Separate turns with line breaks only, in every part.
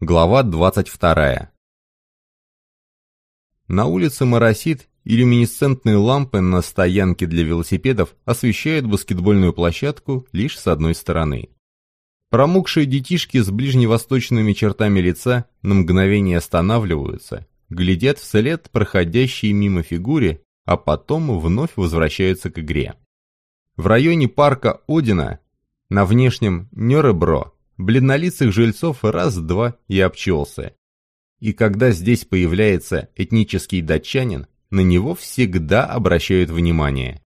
Глава 22. На улице моросит, и люминесцентные лампы на стоянке для велосипедов освещают баскетбольную площадку лишь с одной стороны. Промокшие детишки с ближневосточными чертами лица на мгновение останавливаются, глядят вслед проходящей мимо фигуре, а потом вновь возвращаются к игре. В районе парка Одина, на внешнем Нёребро, бледнолицых жильцов раз-два и обчелся. И когда здесь появляется этнический датчанин, на него всегда обращают внимание.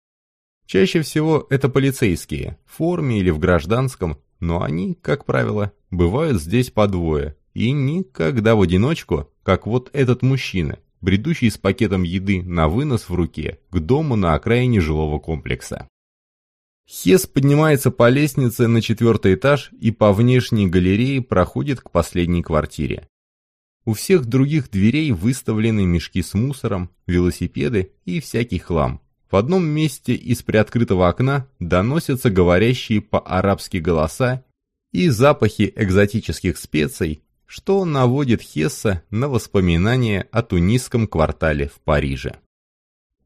Чаще всего это полицейские, в форме или в гражданском, но они, как правило, бывают здесь по двое, и никогда в одиночку, как вот этот мужчина, бредущий с пакетом еды на вынос в руке к дому на окраине жилого комплекса. Хес поднимается по лестнице на четвертый этаж и по внешней галерее проходит к последней квартире. У всех других дверей выставлены мешки с мусором, велосипеды и всякий хлам. В одном месте из приоткрытого окна доносятся говорящие по-арабски голоса и запахи экзотических специй, что наводит Хесса на воспоминания о тунисском квартале в Париже.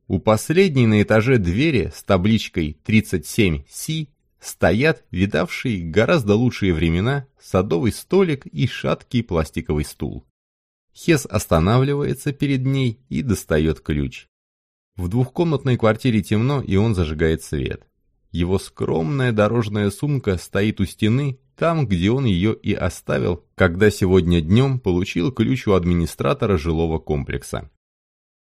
У последней на этаже двери с табличкой 37Си стоят видавшие гораздо лучшие времена садовый столик и шаткий пластиковый стул. Хес останавливается перед ней и достает ключ. В двухкомнатной квартире темно, и он зажигает свет. Его скромная дорожная сумка стоит у стены, там, где он ее и оставил, когда сегодня днем получил ключ у администратора жилого комплекса.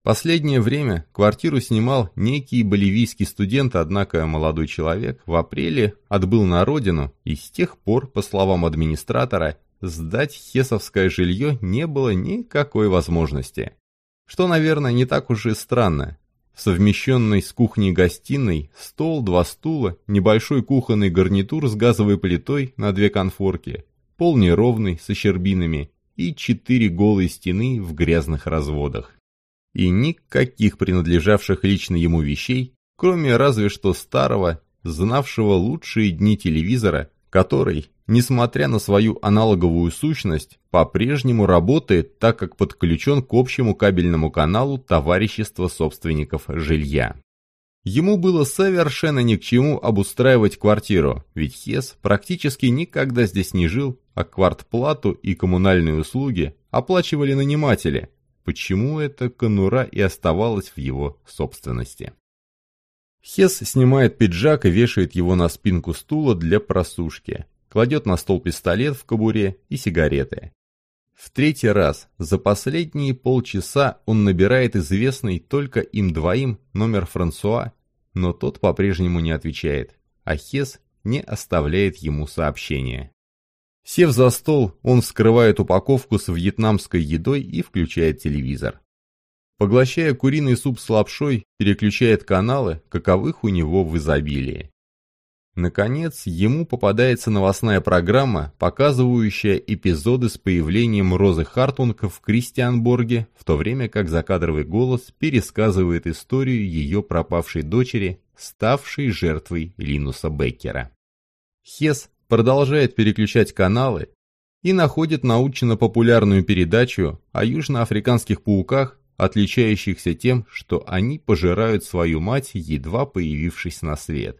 Последнее время квартиру снимал некий боливийский студент, однако молодой человек в апреле отбыл на родину, и с тех пор, по словам администратора, сдать хесовское жилье не было никакой возможности. Что, наверное, не так уж и странно. Совмещенный с кухней-гостиной, стол, два стула, небольшой кухонный гарнитур с газовой плитой на две конфорки, пол неровный, со щербинами и четыре голые стены в грязных разводах. И никаких принадлежавших лично ему вещей, кроме разве что старого, знавшего лучшие дни телевизора, который, несмотря на свою аналоговую сущность, по-прежнему работает, так как подключен к общему кабельному каналу товарищества собственников жилья. Ему было совершенно ни к чему обустраивать квартиру, ведь Хес практически никогда здесь не жил, а квартплату и коммунальные услуги оплачивали наниматели. Почему эта конура и оставалась в его собственности? Хес снимает пиджак и вешает его на спинку стула для просушки. Кладет на стол пистолет в кобуре и сигареты. В третий раз за последние полчаса он набирает известный только им двоим номер Франсуа, но тот по-прежнему не отвечает, а Хес не оставляет ему сообщения. Сев за стол, он вскрывает упаковку с вьетнамской едой и включает телевизор. Поглощая куриный суп с лапшой, переключает каналы, каковых у него в изобилии. Наконец, ему попадается новостная программа, показывающая эпизоды с появлением Розы Хартунг в Кристианборге, в то время как закадровый голос пересказывает историю ее пропавшей дочери, ставшей жертвой Линуса Беккера. Хес продолжает переключать каналы и находит научно-популярную передачу о южноафриканских пауках, отличающихся тем, что они пожирают свою мать, едва появившись на свет.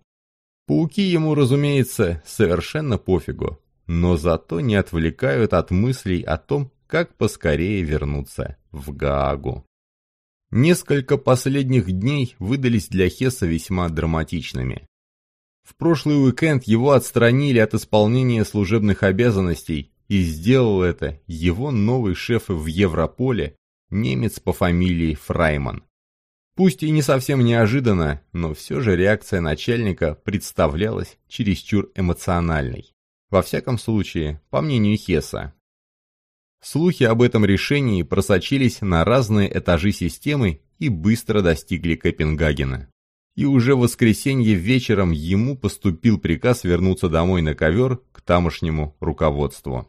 Пауки ему, разумеется, совершенно пофигу, но зато не отвлекают от мыслей о том, как поскорее вернуться в Гаагу. Несколько последних дней выдались для Хесса весьма драматичными. В прошлый уикенд его отстранили от исполнения служебных обязанностей, и сделал это его новый шеф в Европоле, немец по фамилии Фрайман. Пусть и не совсем неожиданно, но все же реакция начальника представлялась чересчур эмоциональной. Во всяком случае, по мнению Хесса. Слухи об этом решении просочились на разные этажи системы и быстро достигли Копенгагена. И уже в воскресенье вечером ему поступил приказ вернуться домой на ковер к тамошнему руководству.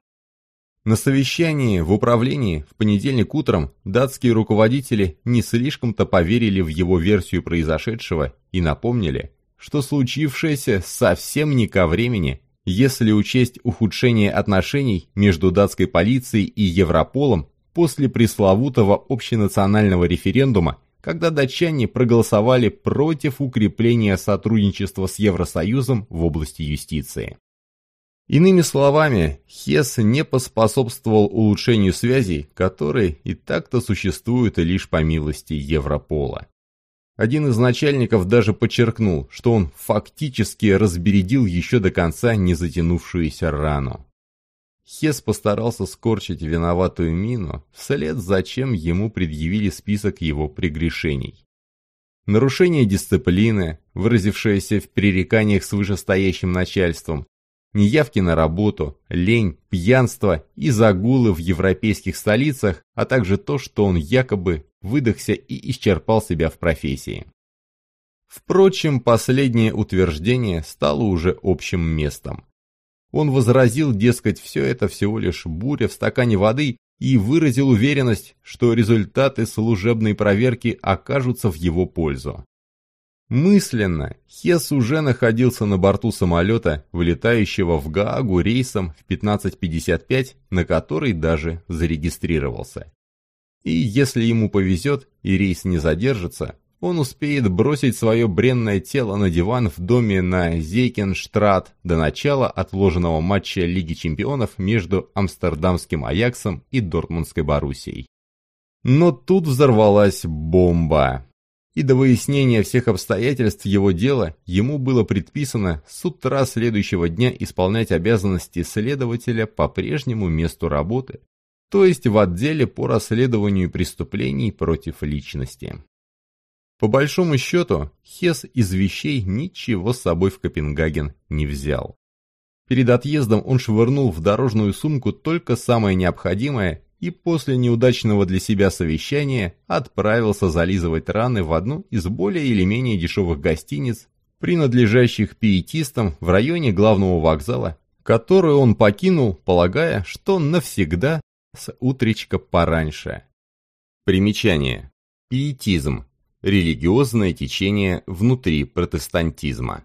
На совещании в управлении в понедельник утром датские руководители не слишком-то поверили в его версию произошедшего и напомнили, что случившееся совсем не ко времени Если учесть ухудшение отношений между датской полицией и Европолом после пресловутого общенационального референдума, когда датчане проголосовали против укрепления сотрудничества с Евросоюзом в области юстиции. Иными словами, Хесс не поспособствовал улучшению связей, которые и так-то существуют лишь по милости Европола. Один из начальников даже подчеркнул, что он фактически разбередил еще до конца не затянувшуюся рану. Хес постарался скорчить виноватую мину, вслед за чем ему предъявили список его прегрешений. Нарушение дисциплины, выразившееся в пререканиях с вышестоящим начальством, неявки на работу, лень, пьянство и загулы в европейских столицах, а также то, что он якобы выдохся и исчерпал себя в профессии. Впрочем, последнее утверждение стало уже общим местом. Он возразил, дескать, все это всего лишь буря в стакане воды и выразил уверенность, что результаты служебной проверки окажутся в его пользу. Мысленно Хес уже находился на борту самолета, вылетающего в Гаагу рейсом в 15.55, на который даже зарегистрировался. И если ему повезет и рейс не задержится, он успеет бросить свое бренное тело на диван в доме на Зейкенштрат до начала отложенного матча Лиги чемпионов между амстердамским Аяксом и Дортмундской Боруссией. Но тут взорвалась бомба и до выяснения всех обстоятельств его дела ему было предписано с утра следующего дня исполнять обязанности следователя по прежнему месту работы, то есть в отделе по расследованию преступлений против личности. По большому счету, Хес из вещей ничего с собой в Копенгаген не взял. Перед отъездом он швырнул в дорожную сумку только самое необходимое и после неудачного для себя совещания отправился зализывать раны в одну из более или менее дешевых гостиниц, принадлежащих пиетистам в районе главного вокзала, которую он покинул, полагая, что навсегда с утречка пораньше. Примечание. Пиетизм. Религиозное течение внутри протестантизма.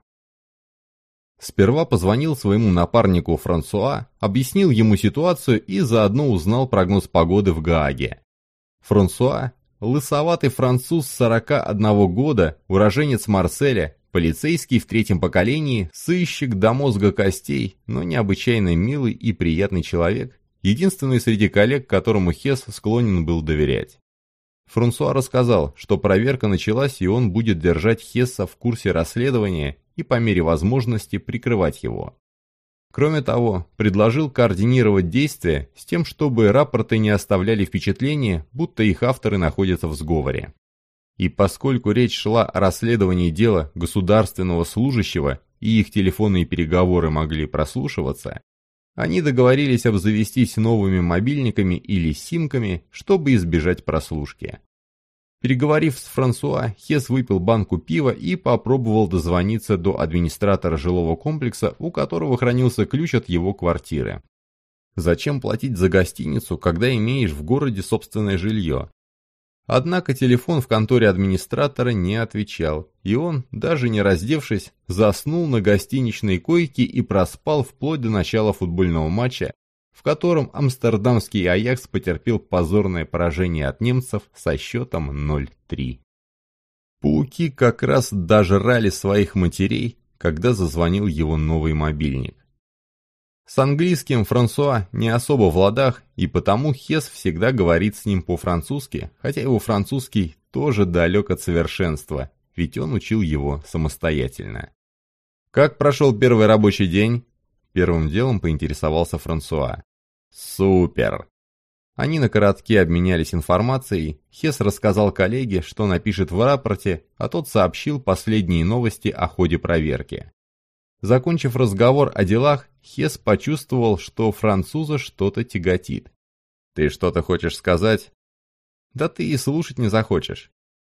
Сперва позвонил своему напарнику Франсуа, объяснил ему ситуацию и заодно узнал прогноз погоды в Гааге. Франсуа, лысоватый француз 41 года, уроженец Марселя, полицейский в третьем поколении, сыщик до мозга костей, но необычайно милый и приятный человек, единственный среди коллег, которому Хес склонен был доверять. Франсуа рассказал, что проверка началась и он будет держать Хесса в курсе расследования и по мере возможности прикрывать его. Кроме того, предложил координировать действия с тем, чтобы рапорты не оставляли впечатления, будто их авторы находятся в сговоре. И поскольку речь шла о расследовании дела государственного служащего и их телефонные переговоры могли прослушиваться, они договорились обзавестись новыми мобильниками или симками, чтобы избежать прослушки. Переговорив с Франсуа, Хес выпил банку пива и попробовал дозвониться до администратора жилого комплекса, у которого хранился ключ от его квартиры. Зачем платить за гостиницу, когда имеешь в городе собственное жилье? Однако телефон в конторе администратора не отвечал, и он, даже не раздевшись, заснул на гостиничной койке и проспал вплоть до начала футбольного матча, в котором амстердамский Аякс потерпел позорное поражение от немцев со счетом 0-3. Пауки как раз дожрали своих матерей, когда зазвонил его новый мобильник. С английским Франсуа не особо в ладах, и потому Хес всегда говорит с ним по-французски, хотя его французский тоже далек от совершенства, ведь он учил его самостоятельно. «Как прошел первый рабочий день?» Первым делом поинтересовался Франсуа. «Супер!» Они на коротке обменялись информацией, Хес рассказал коллеге, что напишет в рапорте, а тот сообщил последние новости о ходе проверки. Закончив разговор о делах, Хес почувствовал, что француза что-то тяготит. «Ты что-то хочешь сказать?» «Да ты и слушать не захочешь».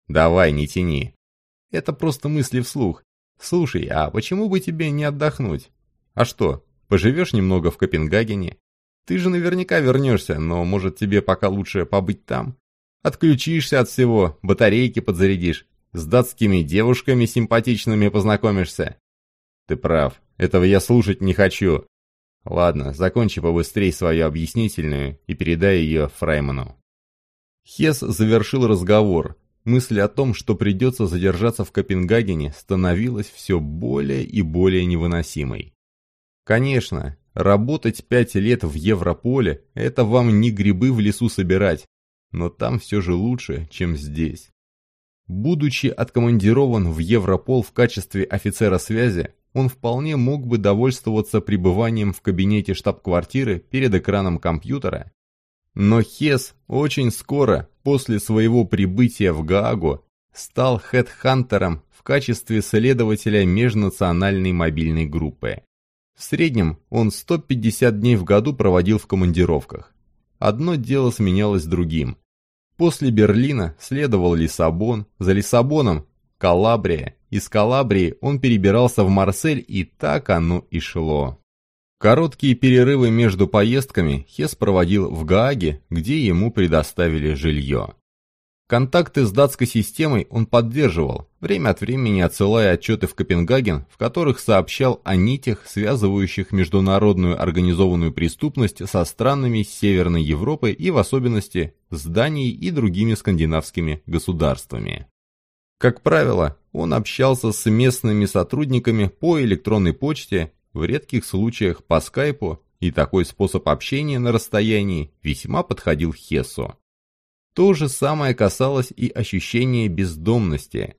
«Давай, не тяни». «Это просто мысли вслух. Слушай, а почему бы тебе не отдохнуть? А что, поживешь немного в Копенгагене? Ты же наверняка вернешься, но может тебе пока лучше побыть там? Отключишься от всего, батарейки подзарядишь, с датскими девушками симпатичными познакомишься. Ты прав, этого я слушать не хочу. Ладно, закончи побыстрей свою объяснительную и передай ее Фрайману. Хес завершил разговор. Мысль о том, что придется задержаться в Копенгагене, становилась все более и более невыносимой. Конечно, работать пять лет в Европоле – это вам не грибы в лесу собирать, но там все же лучше, чем здесь. Будучи откомандирован в Европол в качестве офицера связи, он вполне мог бы довольствоваться пребыванием в кабинете штаб-квартиры перед экраном компьютера. Но Хес очень скоро, после своего прибытия в Гаагу, стал хедхантером в качестве следователя межнациональной мобильной группы. В среднем он 150 дней в году проводил в командировках. Одно дело сменялось другим. После Берлина следовал Лиссабон, за Лиссабоном – Калабрия, из Калабрии он перебирался в Марсель, и так оно и шло. Короткие перерывы между поездками Хес проводил в Гааге, где ему предоставили жилье. Контакты с датской системой он поддерживал, время от времени отсылая отчеты в Копенгаген, в которых сообщал о нитях, связывающих международную организованную преступность со странами Северной Европы и в особенности с Данией и другими скандинавскими государствами. Как правило, он общался с местными сотрудниками по электронной почте, в редких случаях по скайпу, и такой способ общения на расстоянии весьма подходил Хессу. То же самое касалось и ощущения бездомности.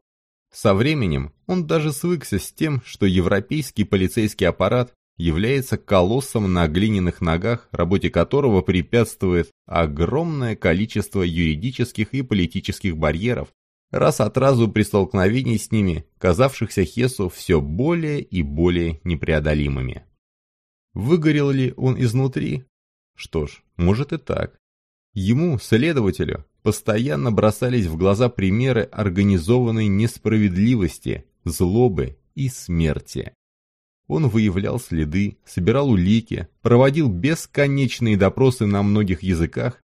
Со временем он даже свыкся с тем, что европейский полицейский аппарат является колоссом на глиняных ногах, работе которого препятствует огромное количество юридических и политических барьеров, раз от разу при столкновении с ними, казавшихся Хесу все более и более непреодолимыми. Выгорел ли он изнутри? Что ж, может и так. Ему, следователю, постоянно бросались в глаза примеры организованной несправедливости, злобы и смерти. Он выявлял следы, собирал улики, проводил бесконечные допросы на многих языках,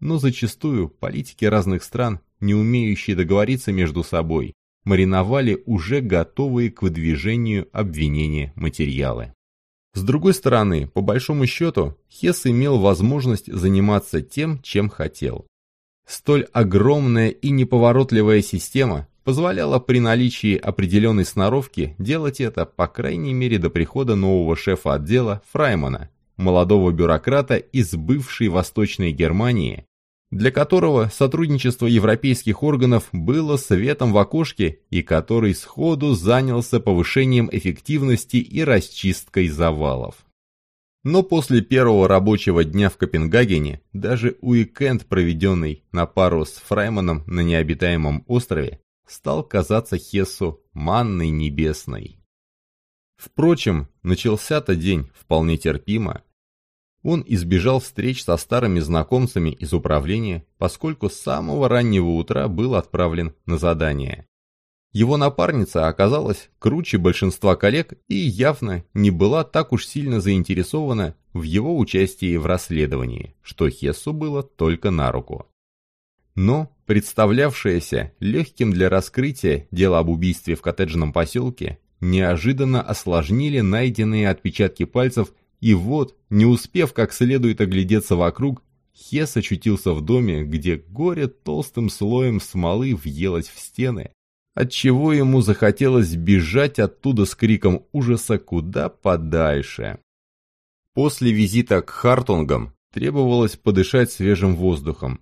но зачастую политики разных стран не умеющие договориться между собой, мариновали уже готовые к выдвижению обвинения материалы. С другой стороны, по большому счету, Хесс имел возможность заниматься тем, чем хотел. Столь огромная и неповоротливая система позволяла при наличии определенной сноровки делать это, по крайней мере, до прихода нового шефа отдела Фраймана, молодого бюрократа из бывшей Восточной Германии, для которого сотрудничество европейских органов было светом в окошке и который сходу занялся повышением эффективности и расчисткой завалов. Но после первого рабочего дня в Копенгагене даже уикенд, проведенный на пару с Фрайманом на необитаемом острове, стал казаться Хессу манной небесной. Впрочем, начался-то день вполне терпимо, он избежал встреч со старыми знакомцами из управления, поскольку с самого раннего утра был отправлен на задание. Его напарница оказалась круче большинства коллег и явно не была так уж сильно заинтересована в его участии в расследовании, что Хессу было только на руку. Но представлявшееся легким для раскрытия дело об убийстве в коттеджном поселке неожиданно осложнили найденные отпечатки пальцев и вот, не успев как следует оглядеться вокруг, Хес очутился в доме, где горе толстым слоем смолы въелось в стены, отчего ему захотелось бежать оттуда с криком ужаса куда подальше. После визита к Хартунгам требовалось подышать свежим воздухом.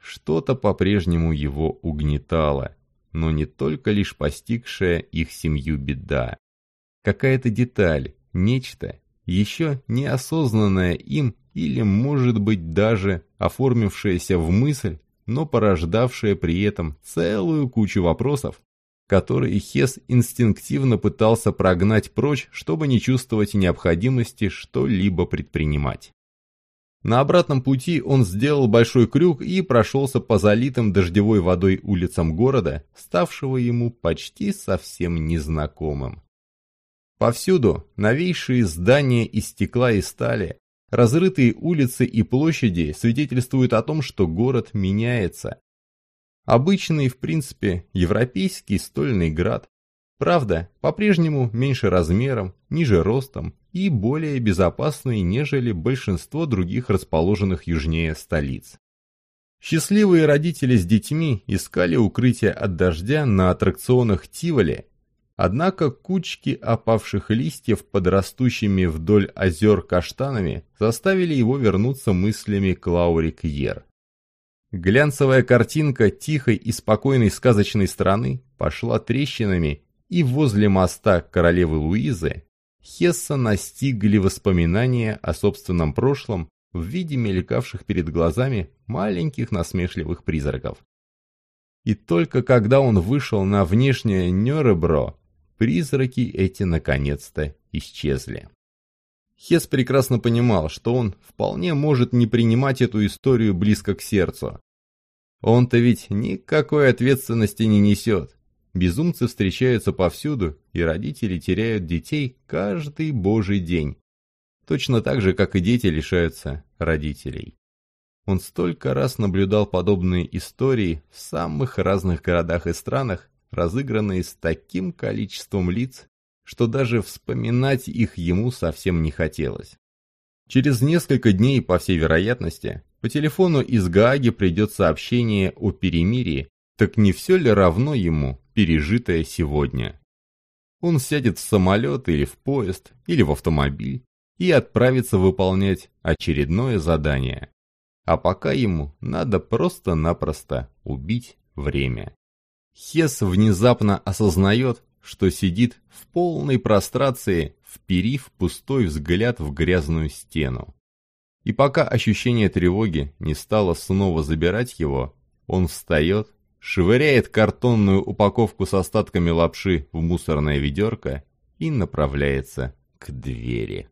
Что-то по-прежнему его угнетало, но не только лишь постигшая их семью беда. Какая-то деталь, нечто, еще неосознанное им или, может быть, даже оформившееся в мысль, но порождавшее при этом целую кучу вопросов, которые Хес инстинктивно пытался прогнать прочь, чтобы не чувствовать необходимости что-либо предпринимать. На обратном пути он сделал большой крюк и прошелся по залитым дождевой водой улицам города, ставшего ему почти совсем незнакомым. Повсюду новейшие здания из стекла и стали, разрытые улицы и площади свидетельствуют о том, что город меняется. Обычный, в принципе, европейский стольный град, Правда, по-прежнему меньше размером, ниже ростом и более безопасный, нежели большинство других расположенных южнее столиц. Счастливые родители с детьми искали укрытие от дождя на аттракционах Тиволи, однако кучки опавших листьев под растущими вдоль озер каштанами заставили его вернуться мыслями к Лауре Кьер. Глянцевая картинка тихой и спокойной сказочной страны пошла трещинами и возле моста королевы Луизы Хесса настигли воспоминания о собственном прошлом в виде мелькавших перед глазами маленьких насмешливых призраков. И только когда он вышел на внешнее Нёребро, призраки эти наконец-то исчезли. Хес прекрасно понимал, что он вполне может не принимать эту историю близко к сердцу. Он-то ведь никакой ответственности не несет. Безумцы встречаются повсюду, и родители теряют детей каждый божий день. Точно так же, как и дети лишаются родителей. Он столько раз наблюдал подобные истории в самых разных городах и странах, разыгранные с таким количеством лиц, что даже вспоминать их ему совсем не хотелось. Через несколько дней, по всей вероятности, по телефону из Гааги придет сообщение о перемирии, так не все ли равно ему, пережитое сегодня? Он сядет в самолет или в поезд, или в автомобиль и отправится выполнять очередное задание. А пока ему надо просто-напросто убить время. Хес внезапно осознает, что сидит в полной прострации, вперив пустой взгляд в грязную стену. И пока ощущение тревоги не стало снова забирать его, он встает, швыряет картонную упаковку с остатками лапши в мусорное ведерко и направляется к двери.